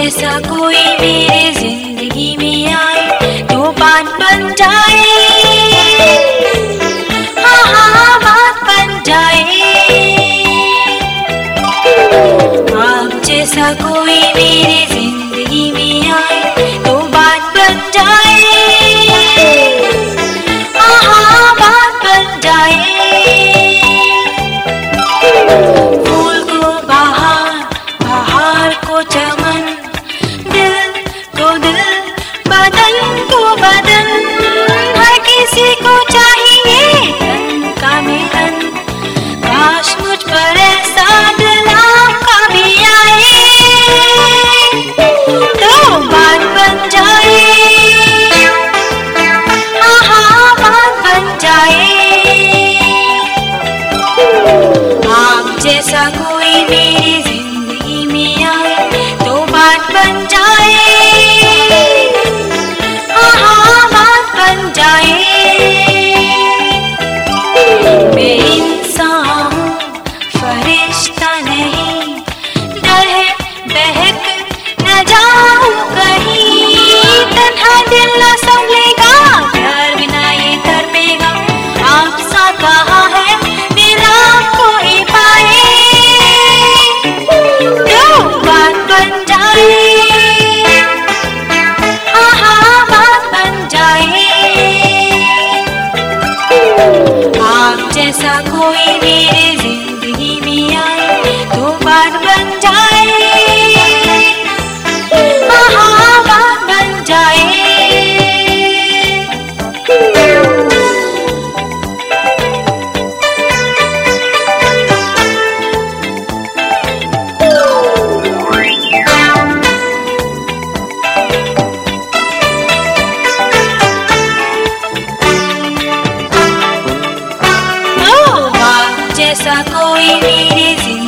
जैसा कोई मेरे ज़िंदगी में आए तो बात बन जाए। हाँ, हाँ, हाँ, बात बन जाए। आप जैसा कोई मेरे ज़िंदगी में आए तो बात बन जाए। जैसा कोई मेरे ज़िंदगी ओ, आप जैसा कोई मेरी ज़िंदगी में आए